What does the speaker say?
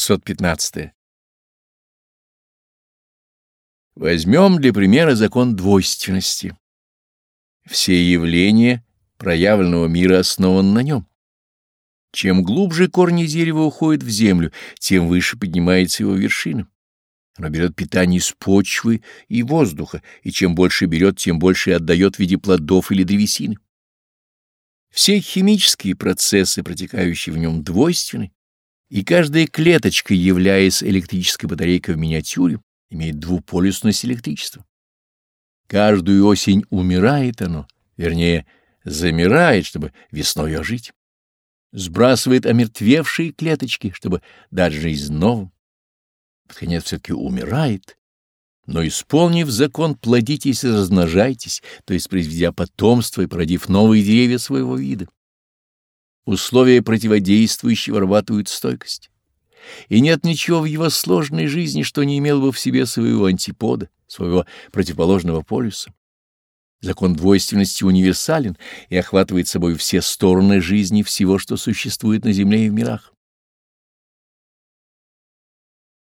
615. Возьмем для примера закон двойственности. Все явления проявленного мира основаны на нем. Чем глубже корни дерева уходят в землю, тем выше поднимается его вершина. Оно берет питание из почвы и воздуха, и чем больше берет, тем больше отдает в виде плодов или древесины. Все химические процессы, протекающие в нем, двойственны, и каждая клеточка, являясь электрической батарейкой в миниатюре, имеет двуполюсность электричества. Каждую осень умирает оно, вернее, замирает, чтобы весной ожить. Сбрасывает омертвевшие клеточки, чтобы дать жизнь новым. Под конец все-таки умирает, но, исполнив закон, плодитесь и размножайтесь, то есть произведя потомство и породив новые деревья своего вида. Условия противодействующие вырабатывают стойкость. И нет ничего в его сложной жизни, что не имел бы в себе своего антипода, своего противоположного полюса. Закон двойственности универсален и охватывает собой все стороны жизни всего, что существует на Земле и в мирах.